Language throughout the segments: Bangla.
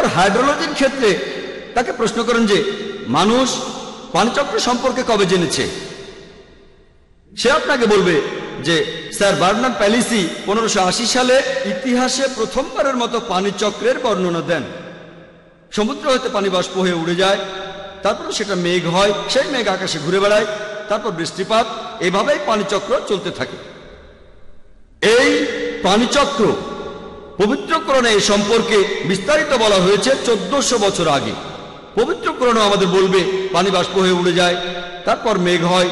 এরপর হাইড্রোলজির ক্ষেত্রে তাকে প্রশ্ন করেন যে, মানুষ পানিচক্র সম্পর্কে কবে জেনেছে? সে আপনাকে বলবে যে, স্যার বার্নার্ড প্যালিসি পনেরোশো সালে ইতিহাসে প্রথমবারের মতো পানিচক্রের বর্ণনা দেন। সমুদ্র হতে পানি বাষ্প হয়ে উড়ে যায়, তারপর সেটা মেঘ হয়, সেই মেঘ আকাশে ঘুরে বেড়ায়, তারপর বৃষ্টিপাত, এভাবেই পানিচক্র চলতে থাকে। এই পানিচক্র পবিত্রকরণে এই সম্পর্কে বিস্তারিত বলা হয়েছে চোদ্দশো বছর আগে। পবিত্রকরণও আমাদের বলবে, পানি বাষ্প হয়ে উড়ে যায়, তারপর মেঘ হয়,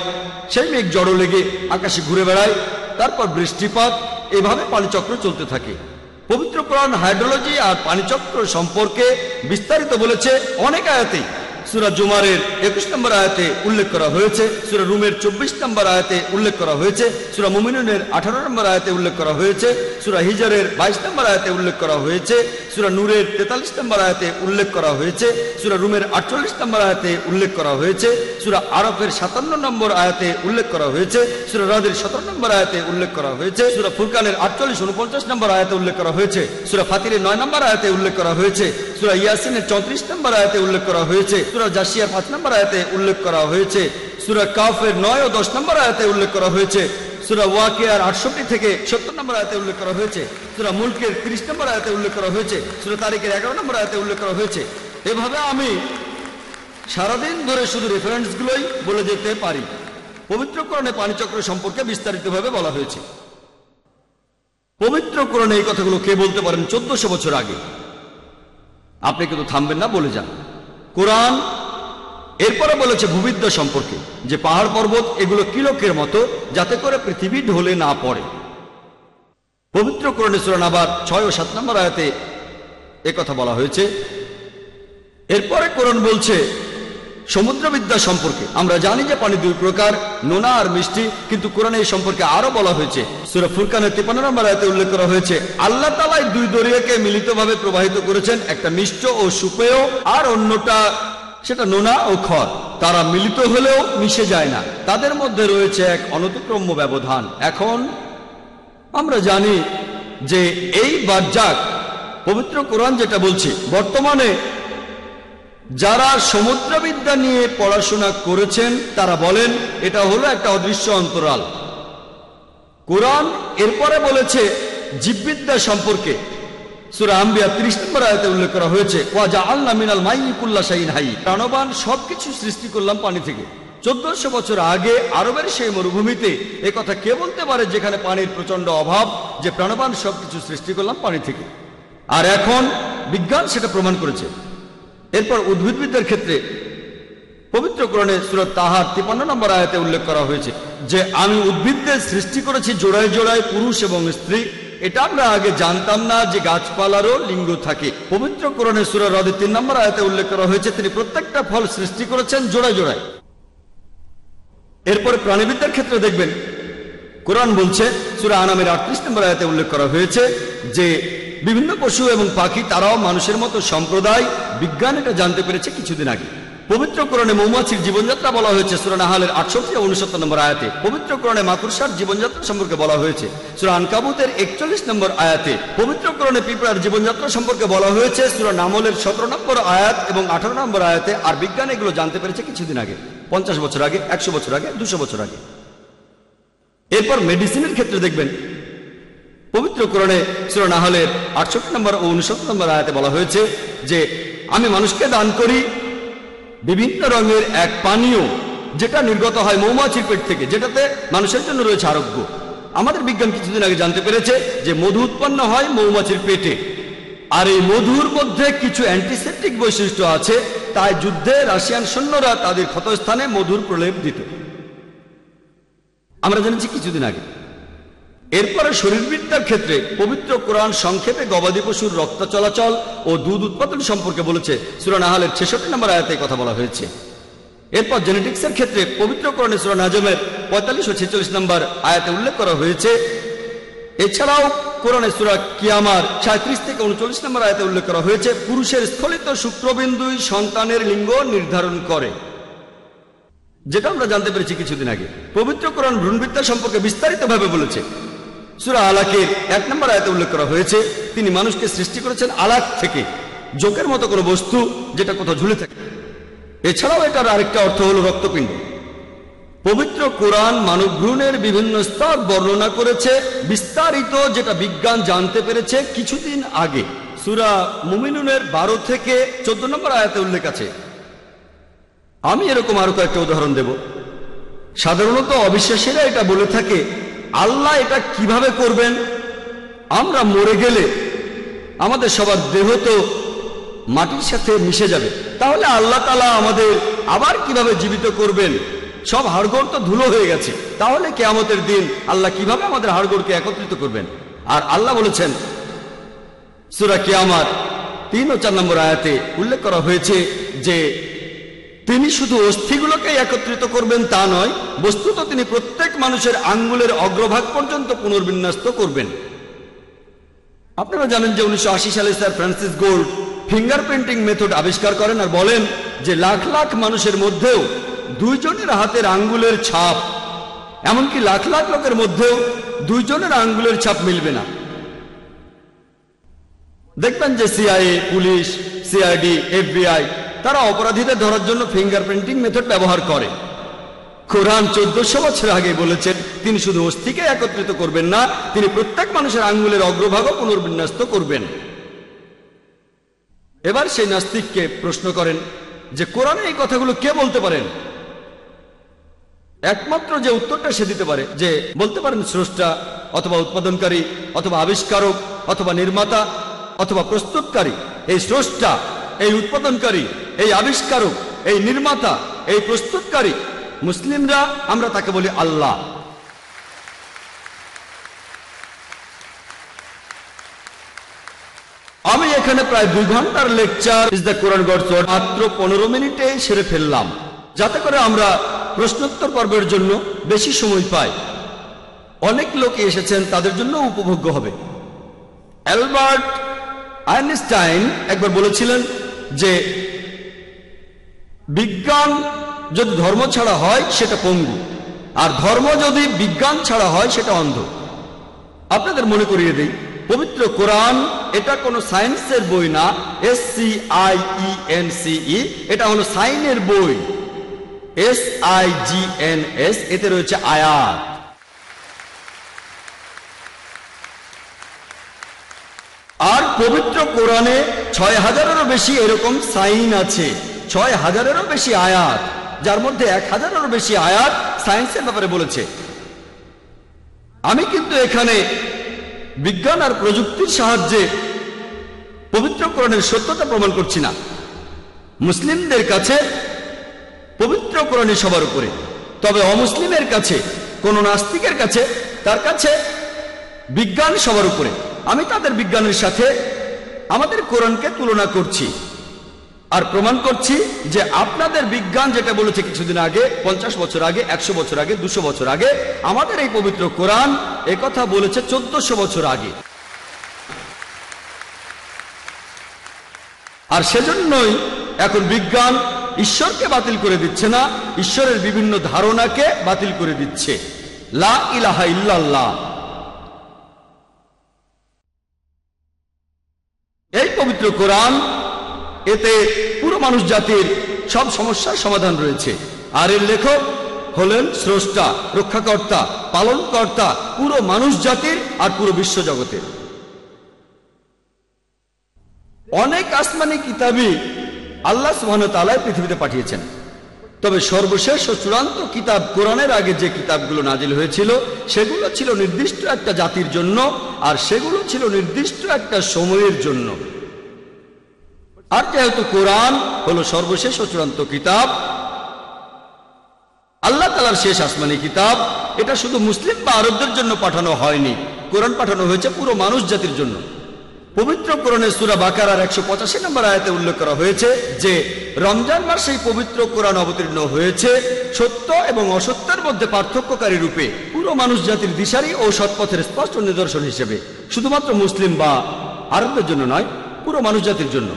সেই মেঘ জড়ো লেগে আকাশে ঘুরে বেড়ায়, তারপর বৃষ্টিপাত, এভাবে পানিচক্র চলতে থাকে। পবিত্রকরণ হাইড্রোলজি আর পানিচক্র সম্পর্কে বিস্তারিত বলেছে অনেক আয়াতেই। সুরা জুমারের একুশ নম্বর আয়াতে উল্লেখ করা হয়েছে সুরা রুমের চব্বিশ নম্বর আয়াতে উল্লেখ করা হয়েছে সুরা মুমিনুনের আঠারো নম্বর আয়াতে উল্লেখ করা হয়েছে সুরা হিজারের বাইশ নম্বর আয়াতে উল্লেখ করা হয়েছে সুরা নূরের তেতাল্লিশ নম্বর আয়াতে উল্লেখ করা হয়েছে সুরা রুমের আটচল্লিশ নম্বর আয়াতে উল্লেখ করা হয়েছে সুরা আরফের সাতান্ন নম্বর আয়াতে উল্লেখ করা হয়েছে সুরা রাদের সতেরো নম্বর আয়াতে উল্লেখ করা হয়েছে সুরা ফুরকানের আটচল্লিশ উনপঞ্চাশ নম্বর আয়াতে উল্লেখ করা হয়েছে সুরা ফাতিরের নয় নম্বর আয়াতে উল্লেখ করা হয়েছে সুরা ইয়াসিনের চৌত্রিশ নম্বর আয়াতে উল্লেখ করা হয়েছে সুরা জাসিয়ার পাঁচ নম্বর আয়াতে উল্লেখ করা হয়েছে। সুরা কাফের নয় ও দশ নম্বর আয়াতে উল্লেখ করা হয়েছে। সুরা ওয়াকিয়ার আটষট্টি থেকে সত্তর নম্বর আয়াতে উল্লেখ করা হয়েছে। সুরা মুলকের তিরিশ নম্বর আয়াতে উল্লেখ করা হয়েছে। সুরা তারিখের এগারো নম্বর আয়াতে উল্লেখ করা হয়েছে। এভাবে আমি সারাদিন ধরে শুধু রেফারেন্সগুলোই বলে যেতে পারি। পবিত্রকরণে পানিচক্র সম্পর্কে বিস্তারিতভাবে বলা হয়েছে। পবিত্রকরণে এই কথাগুলো কে বলতে পারেন? চোদ্দশো বছর আগে। আপনি কিন্তু থামবেন না, বলে যান। কোরআন, এরপরে বলেছে ভূবিদ্যা সম্পর্কে, যে পাহাড় পর্বত এগুলো কিলকের মতো, যাতে করে পৃথিবী ঢলে না পড়ে। পবিত্র কোরণেশ্বরণ আবার ছয় ও সাত নম্বর আয়াতে কথা বলা হয়েছে। এরপরে কোরআন বলছে সমুদ্রবিদ্যা সম্পর্কে। আমরা জানি যে পানি দুই প্রকার, নোনা আর মিষ্টি, কিন্তু কোরআনে এই সম্পর্কে আরও বলা হয়েছে। সুরা ফুরকানের তিপান্ন নম্বর আয়তে উল্লেখ করা হয়েছে, আল্লাহ তালাই দুই দরিয়াকে মিলিতভাবে প্রবাহিত করেছেন, একটা মিষ্ট ও সুপেয়, আর অন্যটা সেটা নোনা ও খড়। তারা মিলিত হলেও মিশে যায় না। তাদের মধ্যে রয়েছে এক অনতিক্রম্য ব্যবধান। এখন আমরা জানি যে এই বার্জাক পবিত্র কোরআন যেটা বলছি, বর্তমানে যারা সমুদ্রবিদ্যা নিয়ে পড়াশোনা করেছেন, তারা বলেন, এটা হলো একটা অদৃশ্য অন্তরাল। কোরআন এরপরে বলেছে, জীববিদ্যা সম্পর্কে। সুরা আম্বিয়া ত্রিশ নম্বর উল্লেখ করা হয়েছে প্রাণবান সবকিছু সৃষ্টি করলাম পানি থেকে। চোদ্দশো বছর আগে সেই মরুভূমিতে কে বলতে পারে যেখানে পানির প্রচণ্ড অভাব, যে প্রাণবান সবকিছু সৃষ্টি করলাম পানি থেকে? আর এখন বিজ্ঞান সেটা প্রমাণ করেছে। এরপর উদ্ভিদবিদ্যার ক্ষেত্রে পবিত্রকরণে সুরত তাহার তিপান্ন নম্বর আয়াতে উল্লেখ করা হয়েছে যে, আমি উদ্ভিদদের সৃষ্টি করেছি জোড়ায় জোড়ায় পুরুষ এবং স্ত্রী। এটা আমরা আগে জানতাম না যে গাছপালারও লিঙ্গ থাকে। পবিত্র করণে সুরা হ্রদের তিন নম্বর আয়াতে উল্লেখ করা হয়েছে, তিনি প্রত্যেকটা ফল সৃষ্টি করেছেন জোড়ায় জোড়ায়। এরপরে প্রাণীবিদ্যার ক্ষেত্রে দেখবেন, কোরআন বলছে, সুরা আনামের আটত্রিশ নম্বর আয়াতে উল্লেখ করা হয়েছে যে বিভিন্ন পশু এবং পাখি তারাও মানুষের মতো সম্প্রদায়, বিজ্ঞান এটা জানতে পেরেছে কিছুদিন আগে। পবিত্র কোরণে মৌমাছির জীবনযাত্রা বলা হয়েছে, সুরা নাহালের আটষট্টি উনসত্তর নম্বর আয়াতে। পবিত্র কোরণে মাকুরসার জীবনযাত্রা সম্পর্কে বলা হয়েছে, সুরা আনকাবুতের একচল্লিশ নম্বর আয়াতে। পবিত্র কোরণে পিঁপড়ার জীবনযাত্রা সম্পর্কে বলা হয়েছে নামলের সতেরো নম্বর আয়াত এবং আঠারো নম্বর আয়াতে, আর বিজ্ঞান এগুলো জানতে পেরেছে কিছুদিন আগে, পঞ্চাশ বছর আগে, একশো বছর আগে, দুশো বছর আগে। এরপর মেডিসিনের ক্ষেত্রে দেখবেন পবিত্র কোরণে সুরা নাহলের আটষট্টি নম্বর ও উনসত্তর নম্বর আয়াতে বলা হয়েছে যে, আমি মানুষকে দান করি বিভিন্ন রঙের এক পানীয় যেটা নির্গত হয় মৌমাছির পেট থেকে, যেটাতে মানুষের জন্য রয়েছে আরোগ্য। আমাদের বিজ্ঞান কিছুদিন আগে জানতে পেরেছে যে, মধু উৎপন্ন হয় মৌমাছির পেটে। আর এই মধুর মধ্যে কিছু অ্যান্টিসেপ্টিক বৈশিষ্ট্য আছে, তাই যুদ্ধে রাশিয়ান সৈন্যরা তাদের ক্ষতস্থানে মধুর প্রলেপ দিত। আমরা জেনেছি কিছুদিন আগে। এরপরে শরীরবিদ্যার ক্ষেত্রে পবিত্র কোরআন সংক্ষেপে গবাদি পশুর রক্ত চলাচল ও দুধ উৎপাদন সম্পর্কে বলেছে। সুরান আহালের ছেষট্টি নম্বর আয়াতে কথা বলা হয়েছে। এরপর জেনেটিক্সের ক্ষেত্রে পবিত্র কোরআনে সুরান আজমের পঁয়তাল্লিশ ও ছেচল্লিশ নম্বর আয়াতে উল্লেখ করা হয়েছে। এছাড়াও কোরআনে সুরা কিয়ামার সাঁত্রিশ থেকে উনচল্লিশ নম্বর আয়াতে উল্লেখ করা হয়েছে, পুরুষের স্থলিত শুক্রবিন্দুই সন্তানের লিঙ্গ নির্ধারণ করে। যেটা আমরা জানতে পেরেছি কিছুদিন আগে। পবিত্র কোরআন ভ্রূণবিদ্যা সম্পর্কে বিস্তারিতভাবে বলেছে। সুরা আলাকের এক নম্বর আয়তে উল্লেখ করা হয়েছে, তিনি মানুষকে সৃষ্টি করেছেন আলাক থেকে জোকের মতো কোনো বস্তু যেটা কোথাও ঝুলে থাকে। এছাড়াও এটার আরেকটা অর্থ হলো রক্তপিণ্ড। পবিত্র কোরআন মানব ভ্রূণের বিভিন্ন স্তর বর্ণনা করেছে, বিস্তারিত যেটা বিজ্ঞান জানতে পেরেছে কিছুদিন আগে। সুরা মুমিনুনের বারো থেকে চোদ্দ নম্বর আয়াতে উল্লেখ আছে। আমি এরকম আরও কয়েকটা উদাহরণ দেব। সাধারণত অবিশ্বাসীরা এটা বলে থাকে আল্লাহ এটা কীভাবে করবেন? আমরা মরে গেলে আমাদের সবার দেহ তো মাটির সাথে মিশে যাবে। তাহলে আল্লাহ তালা আমাদের আবার কীভাবে জীবিত করবেন? সব হাড়গোড় তো ধুলো হয়ে গেছে। তাহলে কেয়ামতের দিন আল্লাহ কীভাবে আমাদের হাড়গোড়কে একত্রিত করবেন? আর আল্লাহ বলেছেন, সুরা কিয়ামার তিন ও চার নম্বর আয়াতে উল্লেখ করা হয়েছে যে তিনি শুধু অস্থিগুলোকে একত্রিত করবেন তা নয়, বস্তুত তিনি প্রত্যেক মানুষের আঙ্গুলের অগ্রভাগ পর্যন্ত পুনর্বিন্যস্ত করবেন। আপনারা জানেন যে উনিশশো আশি সালে sir Francis Gold fingerprinting method আবিষ্কার করেন আর বলেন যে লাখ লাখ মানুষের মধ্যেও দুইজনের হাতের আঙ্গুলের ছাপ, এমনকি লাখ লাখ লোকের মধ্যেও দুইজনের আঙ্গুলের ছাপ মিলবে না। দেখবেন যে সিআইএ, পুলিশ, সিআইডি, এফবিআই তারা অপরাধীদের ধরার জন্য ফিঙ্গারপ্রিন্টিং মেথড ব্যবহার করে। কোরআন চোদ্দশো বছর আগে বলেছেন, তিনি শুধু অস্থিকে একত্রিত করবেন না, তিনি প্রত্যেক মানুষের আঙ্গুলের অগ্রভাগও পুনর্বিন্যস্ত করবেন। এবার সেই নাস্তিককে প্রশ্ন করেন যে, কোরআনে এই কথাগুলো কে বলতে পারেন? একমাত্র যে উত্তরটা সে দিতে পারে, যে বলতে পারেন স্রষ্টা, অথবা উৎপাদনকারী, অথবা আবিষ্কারক, অথবা নির্মাতা, অথবা প্রস্তুতকারী। এই স্রষ্টা এই উৎপাদনকারী, এই আবিষ্কারক, এই নির্মাতা, এই প্রস্তুতকারী, মুসলিমরা আমরা তাকে বলি আল্লাহ। আমি এখানে প্রায় দুই ঘণ্টার lecture is the Quran God's মাত্র পনেরো মিনিটে সেরে ফেললাম। যাতে করে আমরা প্রশ্নোত্তর পর্বের জন্য বেশি সময় পাই। অনেক লোক এসেছেন, তাদের জন্য উপভোগ্য হবে। অ্যালবার্ট আইনস্টাইন একবার বলেছিলেন যে বিজ্ঞান যদি ধর্ম ছাড়া হয়, সেটা পঙ্গু। আর ধর্ম যদি বিজ্ঞান ছাড়া হয়, সেটা অন্ধ। আপনাদের মনে করিয়ে দিই, পবিত্র কোরআন, এটা কোনো সায়েন্সের বই না S C I E N C E এটা হলো সাইনের বই। S I G N S এতে রয়েছে আয়াত। আর পবিত্র কোরআনে ছয় হাজারেরও বেশি এরকম সাইন আছে। ছয় হাজারেরও বেশি আয়াত। যার মধ্যে এক হাজারেরও বেশি আয়াত সায়েন্সের ব্যাপারে বলেছে। আমি কিন্তু এখানে বিজ্ঞান আর প্রযুক্তির সাহায্যে পবিত্র কোরআনের সত্যতা প্রমাণ করছি না। মুসলিমদের কাছে পবিত্র কোরআনই সবার উপরে। তবে অমুসলিমের কাছে, কোন নাস্তিকের কাছে, তার কাছে বিজ্ঞান সবার উপরে। আমি তাদের বিজ্ঞানের সাথে আমাদের কোরআনকে তুলনা করছি আর প্রমাণ করছি যে আপনাদের বিজ্ঞান যেটা বলেছে কিছুদিন আগে, পঞ্চাশ বছর আগে, একশো বছর আগে, দুশো বছর আগে, আমাদের এই পবিত্র কোরআন কথা বলেছে চোদ্দশো বছর আগে। আর সেজন্যই এখন বিজ্ঞান ঈশ্বরকে বাতিল করে দিচ্ছে না, ঈশ্বরের বিভিন্ন ধারণাকে বাতিল করে দিচ্ছে। লা ইলাহা ইল্লাল্লাহ। এই পবিত্র কোরআন, এতে পুরো মানুষ জাতির সব সমস্যার সমাধান রয়েছে। আর এর লেখক হলেন স্রষ্টা, রক্ষাকর্তা, পালনকর্তা, পুরো মানুষ জাতির আর পুরো বিশ্ব জগতের। অনেক আসমানি কিতাবই আল্লাহ সুহান তালায় পৃথিবীতে পাঠিয়েছেন। তবে সর্বশেষ ও চূড়ান্ত কিতাব কোরআনের আগে যে কিতাবগুলো নাজিল হয়েছিল, সেগুলো ছিল নির্দিষ্ট একটা জাতির জন্য আর সেগুলো ছিল নির্দিষ্ট একটা সময়ের জন্য। আর যেহেতু কোরআন হলো সর্বশেষ ও চূড়ান্ত কিতাব, আল্লাহ তালার শেষ আসমানি কিতাব, এটা শুধু মুসলিম বা আরবদের জন্য পাঠানো হয়নি। কোরআন পাঠানো হয়েছে পুরো মানুষ জাতির জন্য। পবিত্র কোরআনের সুরা বাকারার একশো পঁচাশি নম্বর আয়াতে উল্লেখ করা হয়েছে যে, রমজান মাস সেই পবিত্র কোরআন অবতীর্ণ হয়েছে, সত্য এবং অসত্যের মধ্যে পার্থক্যকারী রূপে, পুরো মানুষ জাতির দিশারি ও সৎপথের স্পষ্ট নিদর্শন হিসেবে, শুধুমাত্র মুসলিম বা আরবদের জন্য নয়, পুরো মানুষ জাতির জন্য।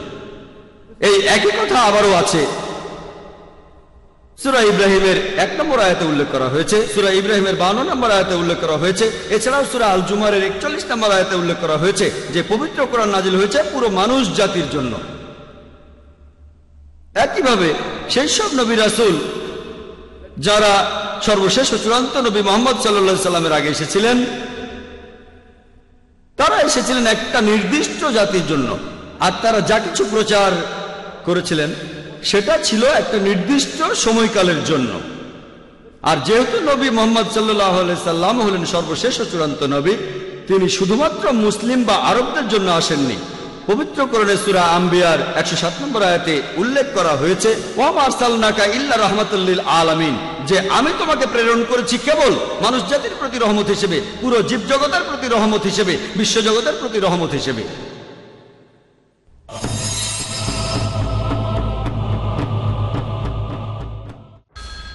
এই একই কথা আবারও আছে সুরা ইব্রাহিমের এক নম্বর আয়তে উল্লেখ করা হয়েছে। সুরা ইব্রাহিমের বান্ন নম্বর আয়াতে উল্লেখ করা হয়েছে। এছাড়াও সুরা আল জুমারের একচল্লিশ নম্বর আয়তে উল্লেখ করা হয়েছে যে, পবিত্র কোরআন নাজিল হয়েছে পুরো মানুষ জাতির জন্য। একইভাবে সেই সব নবী রাসুল যারা সর্বশেষ চূড়ান্ত নবী মোহাম্মদ সাল্লা সাল্লামের আগে এসেছিলেন, তারা এসেছিলেন একটা নির্দিষ্ট জাতির জন্য। আর তারা যা কিছু প্রচার করেছিলেন সেটা ছিল একটা নির্দিষ্ট সময়কালের জন্য। আর যেহেতু নবী মোহাম্মদ সাল্লাহ সাল্লাম হলেন সর্বশেষ ও চূড়ান্ত নবী, তিনি শুধুমাত্র মুসলিম বা আরবদের জন্য আসেননি। পবিত্র করণে সুরা আম্বিয়ার একশো সাত নম্বর আয়াতে উল্লেখ করা হয়েছে ইল্লা আলামিন যে আমি তোমাকে প্রেরণ করেছি কেবল মানুষ জাতির প্রতি রহমত হিসেবে, পুরো জীব জগতের প্রতি রহমত হিসেবে, বিশ্বজগতের প্রতি রহমত হিসেবে।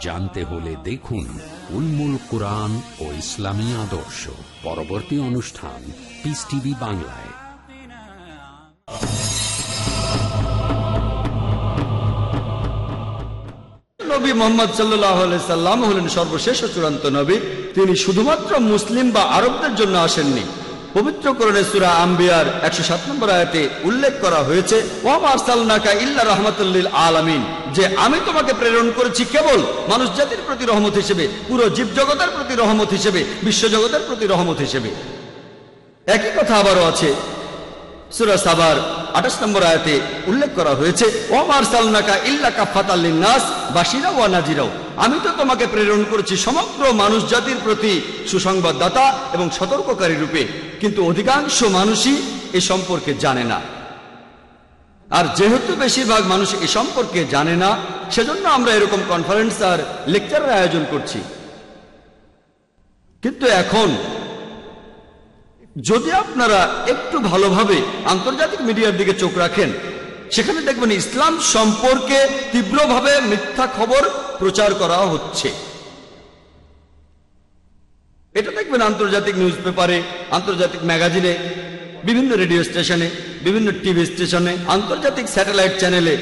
জানতে হলে দেখুন উলমুল কোরআন ও ইসলামী আদর্শ। পরবর্তী অনুষ্ঠান পিস টিভি বাংলায়। নবী মোহাম্মদ সাল্লাম হলেন সর্বশেষ চূড়ান্ত নবী। তিনি শুধুমাত্র মুসলিম বা আরবদের জন্য আসেননি। পবিত্র করণে সুরা আম্বিয়ার একশো সাত নম্বর আয়াতে উল্লেখ করা হয়েছে আলামিন যে আমি তোমাকে প্রেরণ করেছি কেবল মানুষ জাতির প্রতি রহমত হিসেবে, পুরো জীবজগতের প্রতি রহমত হিসেবে, বিশ্বজগতের প্রতি রহমত হিসেবে। একই কথা আবারও আছে, সুরা সাবার আঠাশ নম্বর আয়াতে উল্লেখ করা হয়েছে ওমার সালনাকা ইল্লা কাফাত নাস বাসিরা ওয়া নাজিরাও আমি তো তোমাকে প্রেরণ করেছি সমগ্র মানুষ জাতির প্রতি সুসংবাদদাতা এবং সতর্ককারী রূপে। কিন্তু অধিকাংশ মানুষই এ সম্পর্কে জানে না। আর যেহেতু বেশিরভাগ মানুষ এ সম্পর্কে জানে না, সেজন্য আমরা এরকম কনফারেন্স আর লেকচারের আয়োজন করছি। কিন্তু এখন, যদি আপনারা একটু ভালোভাবে আন্তর্জাতিক মিডিয়ার দিকে চোখ রাখেন সেখানে দেখবেন ইসলাম সম্পর্কে তীব্রভাবে মিথ্যা খবর প্রচার করা হচ্ছে। এটা দেখবেন আন্তর্জাতিক নিউজ পেপারে আন্তর্জাতিক ম্যাগাজিনে, বিভিন্ন রেডিও স্টেশনে, বিভিন্ন টিভি স্টেশনে, আন্তর্জাতিক স্যাটেলাইট চ্যানেলে।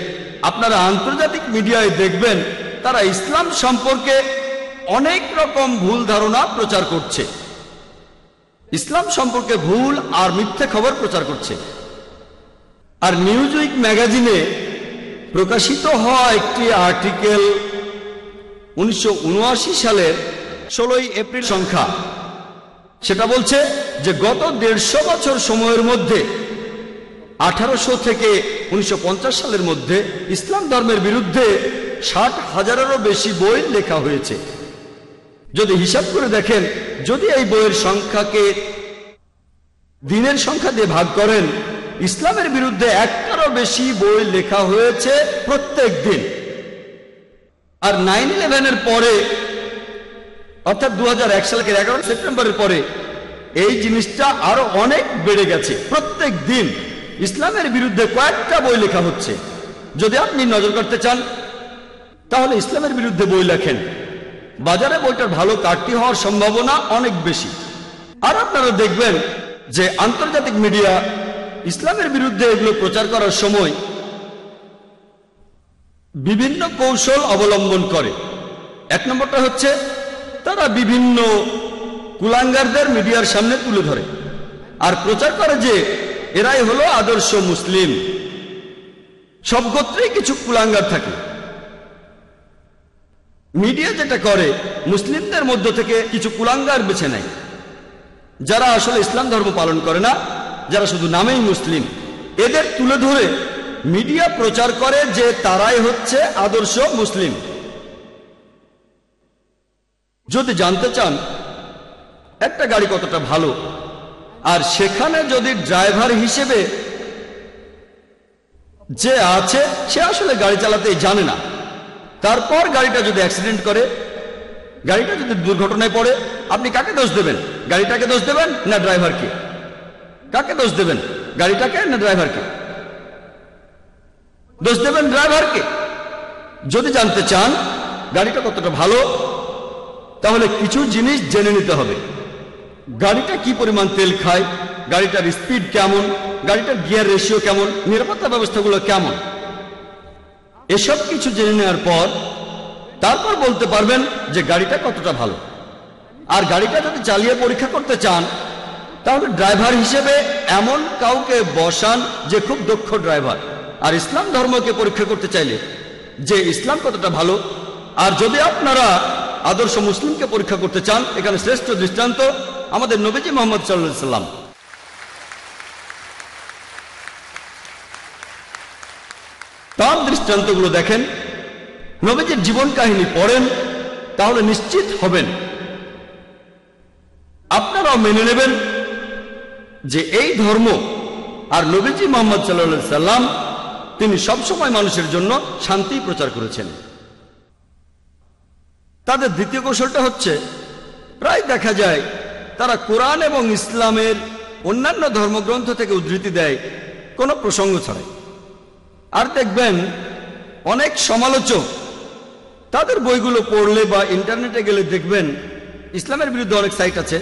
আপনারা আন্তর্জাতিক মিডিয়ায় দেখবেন তারা ইসলাম সম্পর্কে অনেক রকম ভুল ধারণা প্রচার করছে। ইসলাম সম্পর্কে ভুল আর মিথ্যে খবর প্রচার করছে। আর নিউজ উইক ম্যাগাজিনে প্রকাশিত হওয়া একটি আর্টিকেল উনিশশো উনআশি সালের ষোলোই এপ্রিল সংখ্যা। সেটা বলছে যে গত দেড়শো বছর সময়ের মধ্যে, আঠারোশো থেকে উনিশশো পঞ্চাশ সালের মধ্যে ইসলাম ধর্মের বিরুদ্ধে ষাট হাজারেরও বেশি বই লেখা হয়েছে। যদি হিসাব করে দেখেন, যদি এই বইয়ের সংখ্যাকে দিনের সংখ্যা দিয়ে ভাগ করেন ইসলামের বিরুদ্ধে একটারও বেশি বই লেখা হয়েছে প্রত্যেক দিন। আর নাইন ইলেভেনের পরে, অর্থাৎ দু সালকে এগারো সেপ্টেম্বরের পরে, এই জিনিসটা আরও অনেক বেড়ে গেছে প্রত্যেক দিন। ইসলামের বিরুদ্ধে কয়েকটা বই লেখা হচ্ছে। যদি আপনি নজর করতে চান, তাহলে ইসলামের বিরুদ্ধে বই লেখেন। বাজারে বইটার ভালো কাটতি হওয়ার সম্ভাবনা অনেক বেশি। আর আপনারা দেখবেন যে আন্তর্জাতিক মিডিয়া ইসলামের বিরুদ্ধে এগুলো প্রচার করার সময় বিভিন্ন কৌশল অবলম্বন করে। এক নম্বরটা হচ্ছে, তারা বিভিন্ন কুলাঙ্গারদের মিডিয়ার সামনে তুলে ধরে। আর প্রচার করে যে, এরাই হলো আদর্শ মুসলিম। সব গোত্রেই কিছু কুলাঙ্গার থাকে। মিডিয়া যেটা করে, মুসলিমদের মধ্য থেকে কিছু কুলাঙ্গার বেছে নেয়। যারা আসলে ইসলাম ধর্ম পালন করে না যারা শুধু নামেই মুসলিম, এদের তুলে ধরে মিডিয়া প্রচার করে যে তারাই হচ্ছে আদর্শ মুসলিম। যদি জানতে চান, একটা গাড়ি কতটা ভালো, আর সেখানে যদি ড্রাইভার হিসেবে যে আছে, সে আসলে গাড়ি চালাতে জানে না। তারপর গাড়িটা যদি অ্যাক্সিডেন্ট করে, গাড়িটা যদি দুর্ঘটনায় পড়ে, আপনি কাকে দোষ দেবেন? গাড়িটাকে দোষ দেবেন না ড্রাইভারকে? কাকে দোষ দেবেন? গাড়িটাকে না ড্রাইভারকে? দোষ দেবেন ড্রাইভারকে। যদি জানতে চান গাড়িটা কতটা ভালো, তাহলে কিছু জিনিস জেনে নিতে হবে। গাড়িটা কি পরিমাণ তেল খায়, গাড়িটার স্পিড কেমন, গাড়িটার গিয়ার রেশিও কেমন, নিরাপত্তা ব্যবস্থাগুলো কেমন? এসব কিছু জেনে নেওয়ার পর তারপর বলতে পারবেন যে গাড়িটা কতটা ভালো। আর গাড়িটা যদি চালিয়ে পরীক্ষা করতে চান তাহলে ড্রাইভার হিসেবে এমন কাউকে বসান যে খুব দক্ষ ড্রাইভার। আর ইসলাম ধর্মকে পরীক্ষা করতে চাইলে যে ইসলাম কতটা ভালো, আর যদি আপনারা আদর্শ মুসলিমকে পরীক্ষা করতে চান, এখানে শ্রেষ্ঠ দৃষ্টান্ত আমাদের নবীজি মোহাম্মদ সাল্লাম। তার দৃষ্টান্তগুলো দেখেন, নবীজির জীবন কাহিনী পড়েন, তাহলে নিশ্চিত হবেন। আপনারাও মেনে নেবেন যে এই ধর্ম আর নবীজি মোহাম্মদ সাল্লা সাল্লাম তিনি সবসময় মানুষের জন্য শান্তি প্রচার করেছেন। তাদের দ্বিতীয় কৌশলটা হচ্ছে, প্রায় দেখা যায় তারা কোরআন এবং ইসলামের অন্যান্য ধর্মগ্রন্থ থেকে উদ্ধৃতি দেয়, কোনো প্রসঙ্গ ছাড়াই। আর দেখবেন, অনেক সমালোচক তাদের বইগুলো পড়লে বা ইন্টারনেটে গেলে দেখবেন, ইসলামের বিরুদ্ধে অনেক সাইট আছে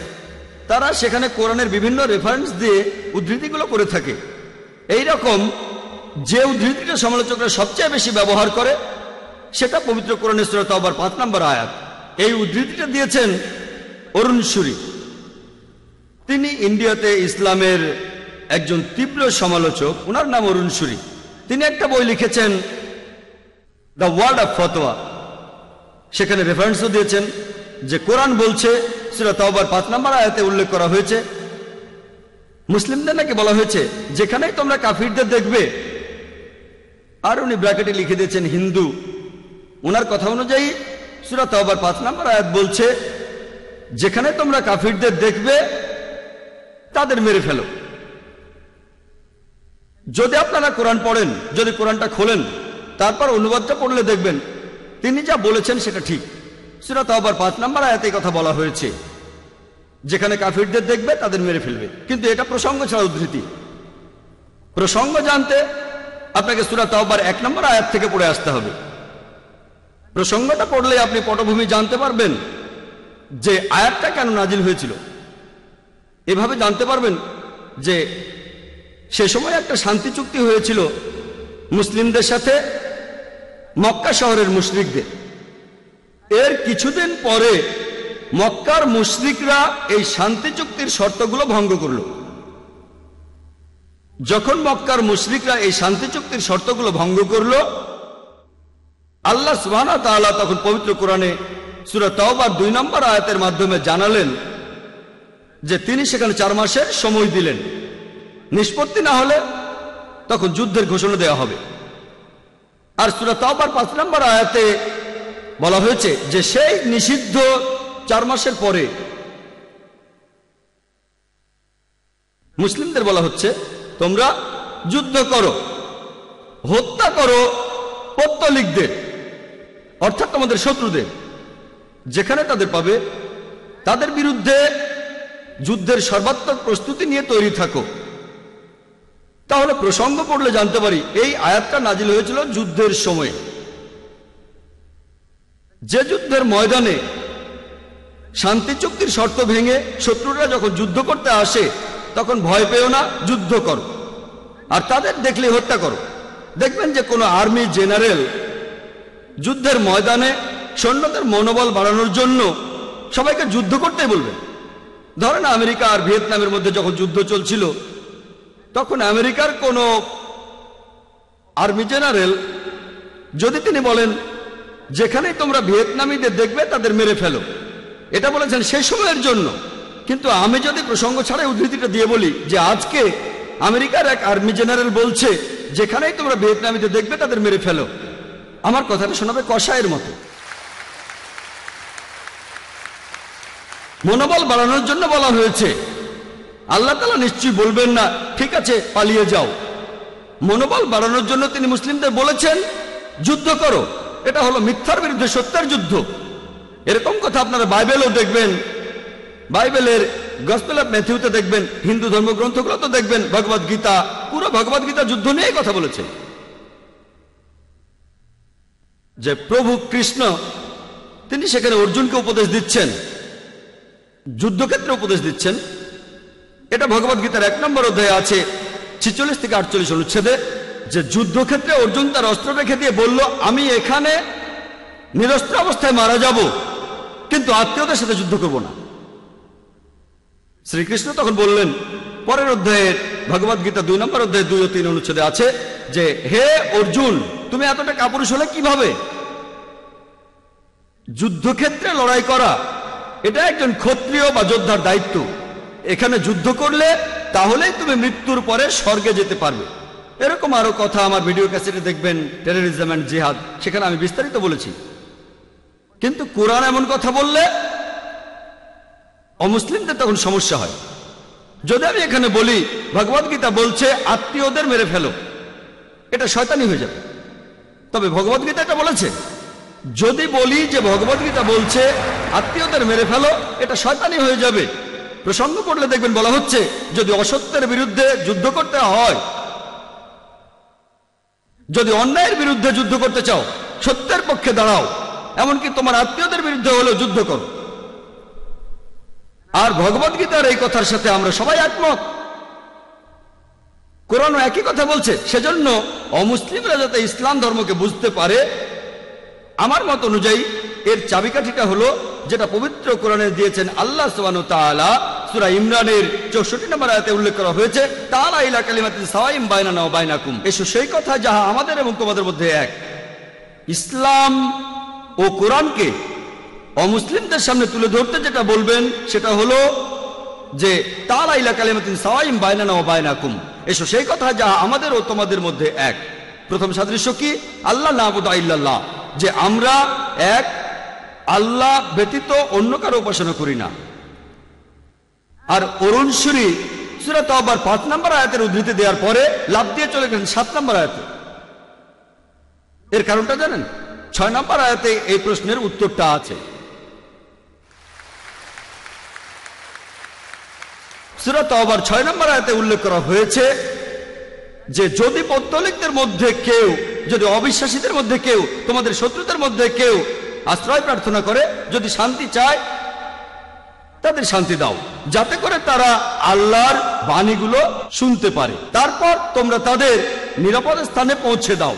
তারা সেখানে কোরআনের বিভিন্ন রেফারেন্স দিয়ে উদ্ধৃতিগুলো করে থাকে। এই রকম যে উদ্ধৃতিটা সমালোচকরা সবচেয়ে বেশি ব্যবহার করে, সেটা পবিত্র কোরআনের সুরত আবার পাঁচ নম্বর আয়াত। এই উদ্ধৃতিটা দিয়েছেন অরুণ সুরি। তিনি ইন্ডিয়াতে ইসলামের একজন তীব্র সমালোচক ওনার নাম অরুণ সুরি। তিনি একটা বই লিখেছেন, দ্য ওয়ার্ড অফ ফতোয়া সেখানে রেফারেন্সও দিয়েছেন যে কোরআন বলছে সেটা তাওবার পাঁচ নম্বর আয়াতে উল্লেখ করা হয়েছে। মুসলিমদের নাকি বলা হয়েছে, যেখানেই তোমরা কাফিরদের দেখবে, আর উনি ব্র্যাকেটে লিখে দিয়েছেন, হিন্দু। ওনার কথা অনুযায়ী সুরা তাওবার পাঁচ নম্বর আয়াত বলছে, যেখানে তোমরা কাফিরদের দেখবে, তাদের মেরে ফেলো। যদি আপনারা কোরআন পড়েন, যদি কোরআনটা খোলেন, তারপর অনুবাদটা পড়লে দেখবেন, তিনি যা বলেছেন সেটা ঠিক। সেটা তো আবার পাঁচ নাম্বার আয়াতে কথা বলা হয়েছে। যেখানে কাফিরদের দেখবে, তাদের মেরে ফেলবে। কিন্তু এটা প্রসঙ্গ ছাড়া উদ্ধৃতি। প্রসঙ্গ জানতে আপনাকে সুরা তাওবার এক নম্বর আয়াত থেকে পড়ে আসতে হবে। প্রসঙ্গটা পড়লে আপনি পটভূমি জানতে পারবেন যে আয়াতটা কেন নাজিল হয়েছিল। এভাবে জানতে পারবেন যে সে সময় একটা শান্তি চুক্তি হয়েছিল মুসলিমদের সাথে মক্কা শহরের মুশরিকদের। এর কিছুদিন পরে মক্কার মুশরিকরা এই শান্তি চুক্তির শর্তগুলো ভঙ্গ করল। যখন মক্কার মুশরিকরা এই শান্তি চুক্তির শর্তগুলো ভঙ্গ করল, আল্লাহ সুবহানাহু ওয়া তাআলা তখন পবিত্র কোরআনে সূরা তাওবার দুই নম্বর আয়াতের মাধ্যমে জানালেন যে তিনি সেখানে চার মাসের সময় দিলেন। নিষ্পত্তি না হলে তখন যুদ্ধের ঘোষণা দেওয়া হবে। আর সুরা তাওবার পাঁচ নম্বর আয়াতে বলা হয়েছে যে সেই নিষিদ্ধ চার মাসের পরে মুসলিমদের বলা হচ্ছে, তোমরা যুদ্ধ করো, হত্যা করো পত্তলিকদের, অর্থাৎ তোমাদের শত্রুদের, যেখানে তাদের পাবে, তাদের বিরুদ্ধে যুদ্ধের সর্বাত্মক প্রস্তুতি নিয়ে তৈরি থাকো। তাহলে প্রসঙ্গ পড়লে জানতে পারি, এই আয়াতটা নাজিল হয়েছিল যুদ্ধের সময়ে। যে যুদ্ধের ময়দানে শান্তি চুক্তির শর্ত ভেঙে শত্রুরা যখন যুদ্ধ করতে আসে, তখন ভয় পেও না, যুদ্ধ করো। আর তাদের দেখলে হত্যা করো। দেখবেন যে কোনো আর্মি জেনারেল যুদ্ধের ময়দানে সৈন্যদের মনোবল বাড়ানোর জন্য সবাইকে যুদ্ধ করতে বলবেন ধরেন আমেরিকা আর ভিয়েতনামের মধ্যে যখন যুদ্ধ চলছিল, তখন আমেরিকার কোনো আর্মি জেনারেল যদি তিনি বলেন যেখানেই তোমরা ভিয়েতনামীদের দেখবে, তাদের মেরে ফেলো। এটা বলেছেন সেই সময়ের জন্য। কিন্তু আমি যদি প্রসঙ্গ ছাড়াই উদ্ধৃতিটা দিয়ে বলি যে আজকে আমেরিকার এক আর্মি জেনারেল বলছে, যেখানেই তোমরা ভিয়েতনামীদের দেখবে, তাদের মেরে ফেলো। আমার কথাটা শোনাবে কষায়ের মতো। মনোবল বাড়ানোর জন্য বলা হয়েছে, আল্লাহ তালা নিশ্চয়ই বলবেন না, ঠিক আছে, পালিয়ে যাও। মনোবল বাড়ানোর জন্য তিনি মুসলিমদের বলেছেন, যুদ্ধ করো। এটা হলো মিথ্যার বিরুদ্ধে সত্যের যুদ্ধ। এরকম কথা আপনারা বাইবেলও দেখবেন। বাইবেলের গসপেল অফ ম্যাথিউতে দেখবেন, হিন্দু ধর্মগ্রন্থগুলো তো দেখবেন ভগবদ গীতা, পুরো ভগবদ গীতা যুদ্ধ নিয়ে কথা বলেছে। যে প্রভু কৃষ্ণ, তিনি সেখানে অর্জুনকে উপদেশ দিচ্ছেন, যুদ্ধক্ষেত্রে উপদেশ দিচ্ছেন। এটা ভগবত গীতার এক নম্বর অধ্যায়ে আছে, ছিচল্লিশ থেকে আটচল্লিশ অনুচ্ছেদে। যে যুদ্ধক্ষেত্রে অর্জুন তার অস্ত্র রেখে দিয়ে বলল, আমি এখানে নিরস্ত্র অবস্থায় মারা যাব, কিন্তু আত্মীয়দের সাথে যুদ্ধ করব না। শ্রীকৃষ্ণ তখন বললেন, পরের অধ্যায়ে ভগবত গীতা দুই নম্বর অধ্যায় দুই ও তিন অনুচ্ছেদে আছে যে, হে অর্জুন, তুমি এতটা কাপুরুষ হলে কীভাবে? যুদ্ধক্ষেত্রে লড়াই করা, এটা একজন ক্ষত্রিয় বা যোদ্ধার দায়িত্ব। এখানে যুদ্ধ করলে তাহলেই তুমি মৃত্যুর পরে স্বর্গে যেতে পারবে। এরকম আরও কথা আমার ভিডিও ক্যাসেটে দেখবেন টেরোরিজম অ্যান্ড জিহাদ সেখানে আমি বিস্তারিত বলেছি। কিন্তু কোরআন এমন কথা বললে অমুসলিমদের তখন সমস্যা হয়। যদি আমি এখানে বলি ভগবদ গীতা বলছে, আত্মীয়দের মেরে ফেলো, এটা শয়তানি হয়ে যাবে। তবে ভগবদ গীতা এটা বলেছে। যদি বলি যে ভগবদ গীতা বলছে, আত্মীয়দের মেরে ফেলো, এটা শয়তানি হয়ে যাবে। প্রসঙ্গ পড়লে দেখবেন বলা হচ্ছে, যদি অসত্যের বিরুদ্ধে যুদ্ধ করতে হয় যদি অন্যায়ের বিরুদ্ধে যুদ্ধ করতে চাও, সত্যের পক্ষে দাঁড়াও। এমনকি তোমার আত্মীয়দের বিরুদ্ধে হলেও যুদ্ধ করো। আর ভগবদ গীতার এই কথার সাথে আমরা সবাই একমত। কোরআন একই কথা বলছে, সেজন্য অমুসলিমরা যাতে ইসলাম ধর্মকে বুঝতে পারে, আমার মত অনুযায়ী এর চাবিকাঠিটা হলো যেটা পবিত্র কোরআনে দিয়েছেন আল্লাহ তাআলা সুরা ইমরানের চৌষট্টি নম্বর আয়াতে উল্লেখ করা হয়েছে তারা ইলা কালিমাতিন সাওয়াইম বাইনা নাও বাইনাকুম। এসো সেই কথা যাহা আমাদের এবং তোমাদের মধ্যে এক। ইসলাম ও কোরআনকে অমুসলিমদের সামনে তুলে ধরতে যেটা বলবেন, সেটা হলো যে তারা ইলা কালিমাতিন সাওয়াইম বাইনা নাও বাইনাকুম। এসো সেই কথা যাহা আমাদের ও তোমাদের মধ্যে এক। প্রথম সাদৃশ্য কি? আল্লাহ নাবুদ যে আমরা এক, আল্লাহ ব্যতীত অন্য কারও উপাসনা করি না। আর অরুণ সুরি সুরাত আবার পাঁচ নম্বর আয়াতের উদ্ধৃতি দেওয়ার পরে লাভ দিয়ে চলে গেলেন সাত নম্বর আয়াতে। এর কারণটা জানেন? ছয় নম্বর আয়াতে এই প্রশ্নের উত্তরটা আছে। সুরাত আবার ছয় নম্বর আয়াতে উল্লেখ করা হয়েছে যে, যদি পত্তলিকদের মধ্যে কেউ, যদি অবিশ্বাসীদের মধ্যে কেউ, তোমাদের শত্রুদের মধ্যে কেউ আশ্রয় প্রার্থনা করে, যদি শান্তি চায় তাদের শান্তি দাও, যাতে করে তারা আল্লাহর বাণীগুলো শুনতে পারে। তারপর তোমরা তাদের নিরাপদ স্থানে পৌঁছে দাও।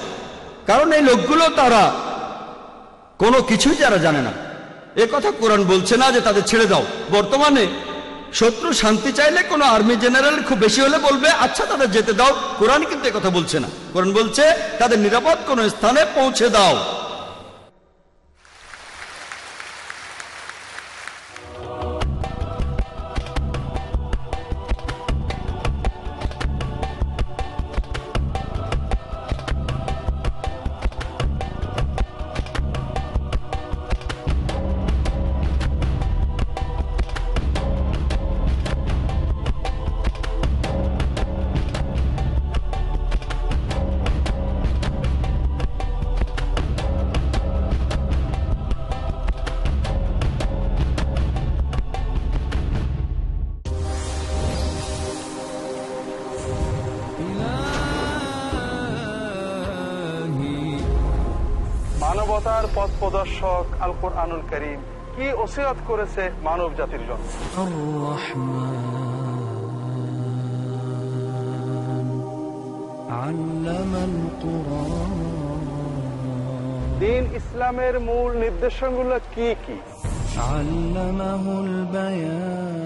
কারণ এই লোকগুলো তারা কোনো কিছুই যারা জানে না। এ কথা কোরআন বলছে না যে তাদের ছেড়ে দাও। বর্তমানে শত্রু শান্তি চাইলে কোনো আর্মি জেনারেল খুব বেশি হলে বলবে আচ্ছা তাদের যেতে দাও। কোরআন কিন্তু কথা বলছে না। কোরআন বলছে, তাদের নিরাপদ কোনো স্থানে পৌঁছে দাও। শখ আল কোরআনুল করিম কি ওসিরাত করেছে মানব জাতির জন্য? দিন ইসলামের মূল নির্দেশনগুলো কি কি? আল্লামাহুল বায়ান।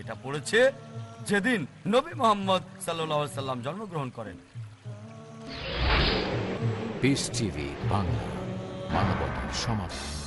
এটা পড়েছে যেদিন নবী মোহাম্মদ সাল্লাহ সাল্লাম জন্মগ্রহণ করেন। বাংলা মানবতার সমাধান।